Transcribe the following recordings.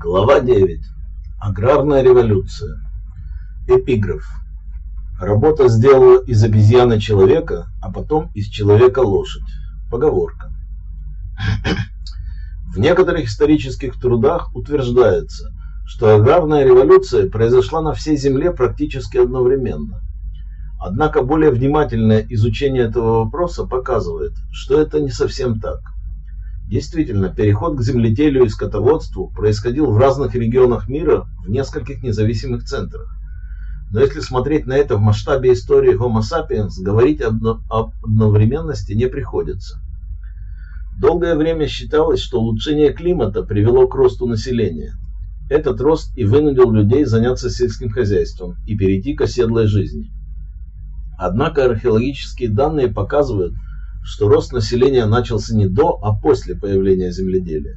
Глава 9. Аграрная революция. Эпиграф. Работа сделала из обезьяны человека, а потом из человека лошадь. Поговорка. В некоторых исторических трудах утверждается, что аграрная революция произошла на всей Земле практически одновременно. Однако более внимательное изучение этого вопроса показывает, что это не совсем так. Действительно, переход к земледелию и скотоводству происходил в разных регионах мира в нескольких независимых центрах. Но если смотреть на это в масштабе истории Homo sapiens, говорить об одновременности не приходится. Долгое время считалось, что улучшение климата привело к росту населения. Этот рост и вынудил людей заняться сельским хозяйством и перейти к оседлой жизни. Однако археологические данные показывают, что рост населения начался не до, а после появления земледелия.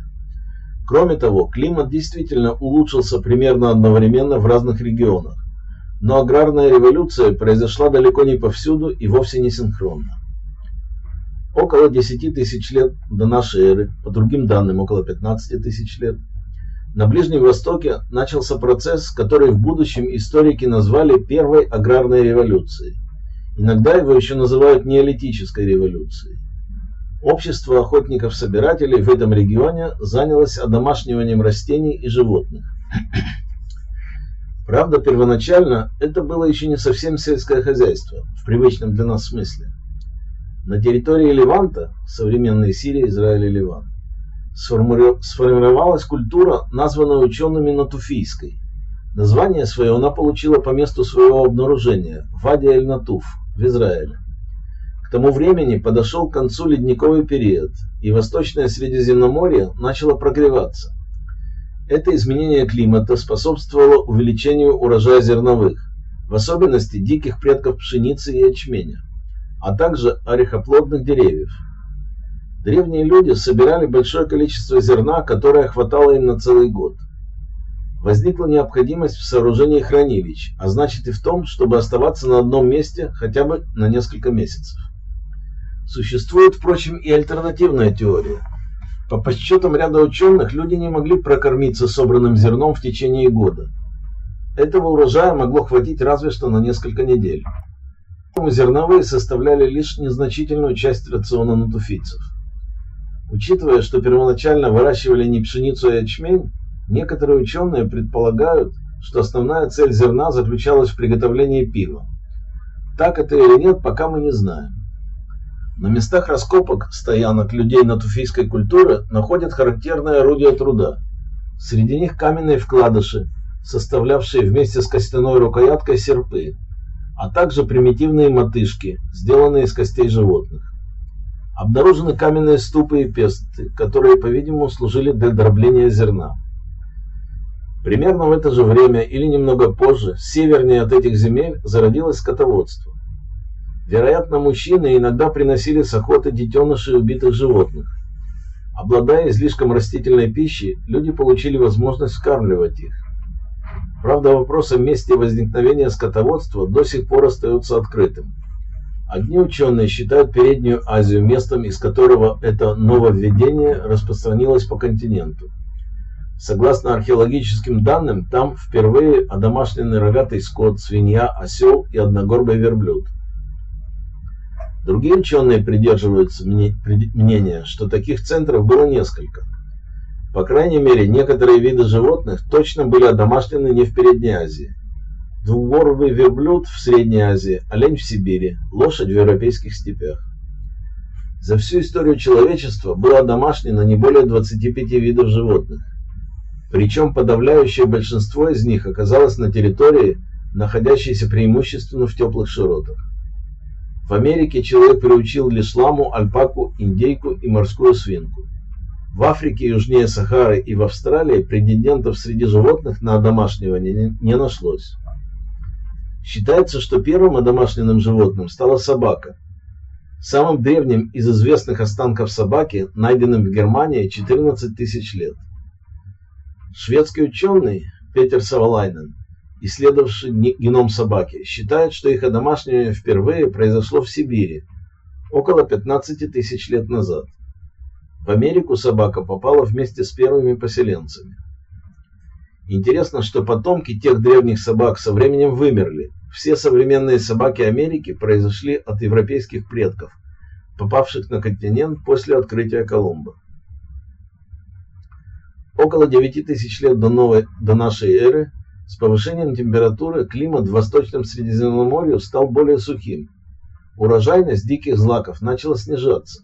Кроме того, климат действительно улучшился примерно одновременно в разных регионах, но аграрная революция произошла далеко не повсюду и вовсе не синхронно. Около 10 тысяч лет до нашей эры, по другим данным около 15 тысяч лет, на Ближнем Востоке начался процесс, который в будущем историки назвали Первой аграрной революцией. Иногда его еще называют неолитической революцией. Общество охотников-собирателей в этом регионе занялось одомашниванием растений и животных. Правда, первоначально это было еще не совсем сельское хозяйство, в привычном для нас смысле. На территории Леванта, современной Сирии, Израиль и Ливан, сформировалась культура, названная учеными Натуфийской. Название свое она получила по месту своего обнаружения – Вади Эль-Натуф – в Израиле. К тому времени подошел к концу ледниковый период, и Восточное Средиземноморье начало прогреваться. Это изменение климата способствовало увеличению урожая зерновых, в особенности диких предков пшеницы и ячменя, а также орехоплодных деревьев. Древние люди собирали большое количество зерна, которое хватало им на целый год – возникла необходимость в сооружении хранилищ, а значит и в том, чтобы оставаться на одном месте хотя бы на несколько месяцев. Существует, впрочем, и альтернативная теория. По подсчетам ряда ученых, люди не могли прокормиться собранным зерном в течение года. Этого урожая могло хватить разве что на несколько недель. Зерновые составляли лишь незначительную часть рациона натуфийцев. Учитывая, что первоначально выращивали не пшеницу, а ячмень, Некоторые ученые предполагают, что основная цель зерна заключалась в приготовлении пива. Так это или нет, пока мы не знаем. На местах раскопок стоянок людей натуфийской культуры находят характерные орудия труда. Среди них каменные вкладыши, составлявшие вместе с костяной рукояткой серпы, а также примитивные мотышки, сделанные из костей животных. Обнаружены каменные ступы и песты, которые, по-видимому, служили для дробления зерна. Примерно в это же время или немного позже, севернее от этих земель, зародилось скотоводство. Вероятно, мужчины иногда приносили с охоты детенышей убитых животных. Обладая излишком растительной пищи, люди получили возможность вкармливать их. Правда, вопрос о месте возникновения скотоводства до сих пор остается открытым. Одни ученые считают Переднюю Азию местом, из которого это нововведение распространилось по континенту. Согласно археологическим данным, там впервые одомашненный рогатый скот, свинья, осел и одногорбый верблюд. Другие ученые придерживаются мнения, что таких центров было несколько. По крайней мере, некоторые виды животных точно были одомашнены не в Передней Азии. Двугорбый верблюд в Средней Азии, олень в Сибири, лошадь в европейских степях. За всю историю человечества было одомашнено не более 25 видов животных. Причем подавляющее большинство из них оказалось на территории, находящейся преимущественно в теплых широтах. В Америке человек приучил лишь ламу, альпаку, индейку и морскую свинку. В Африке, южнее Сахары и в Австралии претендентов среди животных на одомашнивание не, нашлось. Считается, что первым одомашненным животным стала собака. Самым древним из известных останков собаки, найденным в Германии 14 тысяч лет. Шведский ученый Петер Савалайнен, исследовавший геном собаки, считает, что их одомашнивание впервые произошло в Сибири около 15 тысяч лет назад. В Америку собака попала вместе с первыми поселенцами. Интересно, что потомки тех древних собак со временем вымерли. Все современные собаки Америки произошли от европейских предков, попавших на континент после открытия Колумба. Около 9000 лет до, новой, до нашей эры с повышением температуры климат в Восточном Средиземноморье стал более сухим. Урожайность диких злаков начала снижаться.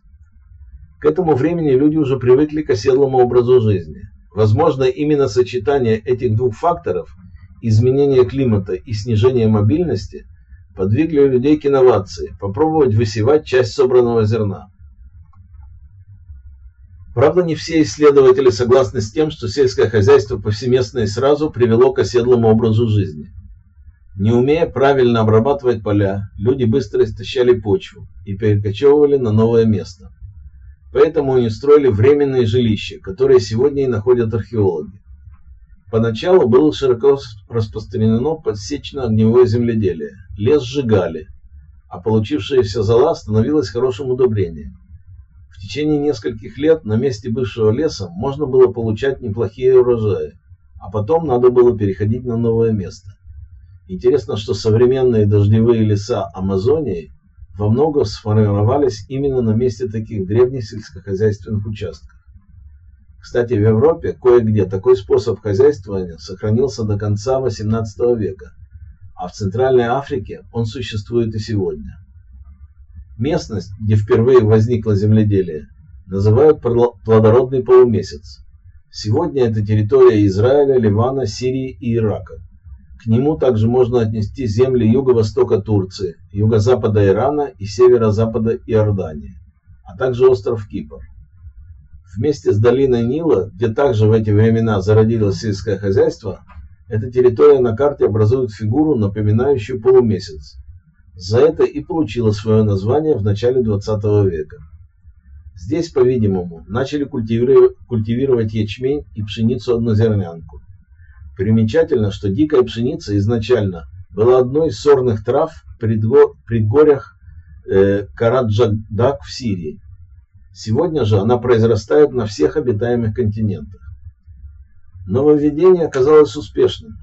К этому времени люди уже привыкли к оседлому образу жизни. Возможно, именно сочетание этих двух факторов – изменение климата и снижение мобильности – подвигли людей к инновации, попробовать высевать часть собранного зерна. Правда, не все исследователи согласны с тем, что сельское хозяйство повсеместно и сразу привело к оседлому образу жизни. Не умея правильно обрабатывать поля, люди быстро истощали почву и перекочевывали на новое место. Поэтому они строили временные жилища, которые сегодня и находят археологи. Поначалу было широко распространено подсечно-огневое земледелие. Лес сжигали, а получившаяся зола становилась хорошим удобрением. В течение нескольких лет на месте бывшего леса можно было получать неплохие урожаи, а потом надо было переходить на новое место. Интересно, что современные дождевые леса Амазонии во многом сформировались именно на месте таких древних сельскохозяйственных участков. Кстати, в Европе кое-где такой способ хозяйствования сохранился до конца XVIII века, а в Центральной Африке он существует и сегодня. Местность, где впервые возникло земледелие, называют плодородный полумесяц. Сегодня это территория Израиля, Ливана, Сирии и Ирака. К нему также можно отнести земли юго-востока Турции, юго-запада Ирана и северо-запада Иордании, а также остров Кипр. Вместе с долиной Нила, где также в эти времена зародилось сельское хозяйство, эта территория на карте образует фигуру, напоминающую полумесяц. За это и получила свое название в начале 20 века. Здесь, по-видимому, начали культивировать ячмень и пшеницу-однозернянку. Примечательно, что дикая пшеница изначально была одной из сорных трав в предгорьях э, Караджадак в Сирии. Сегодня же она произрастает на всех обитаемых континентах. Нововведение оказалось успешным.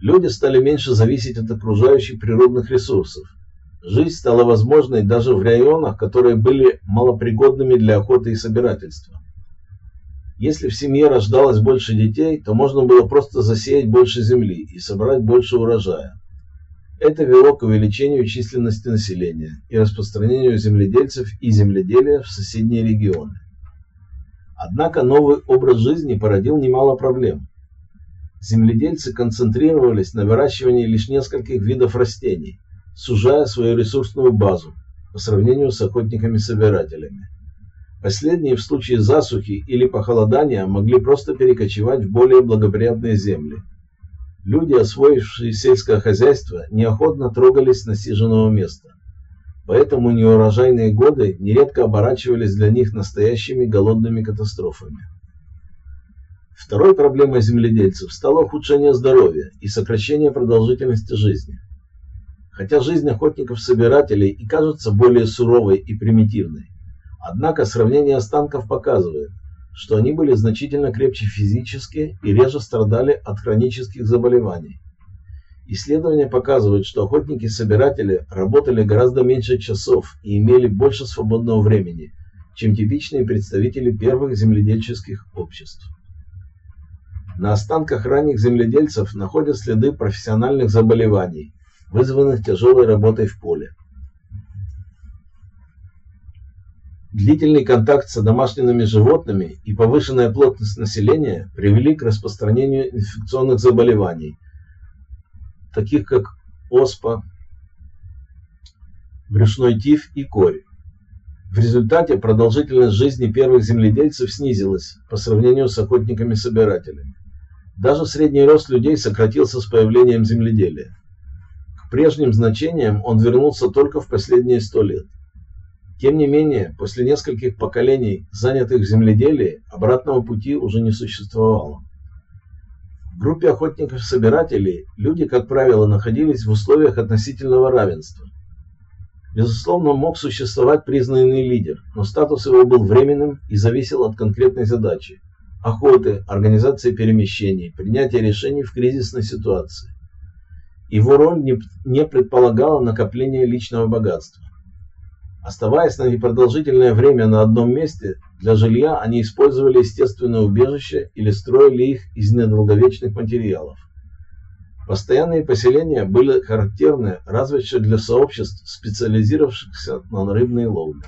Люди стали меньше зависеть от окружающих природных ресурсов. Жизнь стала возможной даже в районах, которые были малопригодными для охоты и собирательства. Если в семье рождалось больше детей, то можно было просто засеять больше земли и собрать больше урожая. Это вело к увеличению численности населения и распространению земледельцев и земледелия в соседние регионы. Однако новый образ жизни породил немало проблем земледельцы концентрировались на выращивании лишь нескольких видов растений, сужая свою ресурсную базу по сравнению с охотниками-собирателями. Последние в случае засухи или похолодания могли просто перекочевать в более благоприятные земли. Люди, освоившие сельское хозяйство, неохотно трогались с насиженного места. Поэтому неурожайные годы нередко оборачивались для них настоящими голодными катастрофами. Второй проблемой земледельцев стало ухудшение здоровья и сокращение продолжительности жизни. Хотя жизнь охотников-собирателей и кажется более суровой и примитивной, однако сравнение останков показывает, что они были значительно крепче физически и реже страдали от хронических заболеваний. Исследования показывают, что охотники-собиратели работали гораздо меньше часов и имели больше свободного времени, чем типичные представители первых земледельческих обществ. На останках ранних земледельцев находят следы профессиональных заболеваний, вызванных тяжелой работой в поле. Длительный контакт с домашними животными и повышенная плотность населения привели к распространению инфекционных заболеваний, таких как оспа, брюшной тиф и корь. В результате продолжительность жизни первых земледельцев снизилась по сравнению с охотниками-собирателями. Даже средний рост людей сократился с появлением земледелия. К прежним значениям он вернулся только в последние сто лет. Тем не менее, после нескольких поколений, занятых в земледелии, обратного пути уже не существовало. В группе охотников-собирателей люди, как правило, находились в условиях относительного равенства. Безусловно, мог существовать признанный лидер, но статус его был временным и зависел от конкретной задачи охоты, организации перемещений, принятия решений в кризисной ситуации. Его роль не, не предполагала накопления личного богатства. Оставаясь на непродолжительное время на одном месте, для жилья они использовали естественное убежище или строили их из недолговечных материалов. Постоянные поселения были характерны разве что для сообществ, специализировавшихся на рыбной ловле.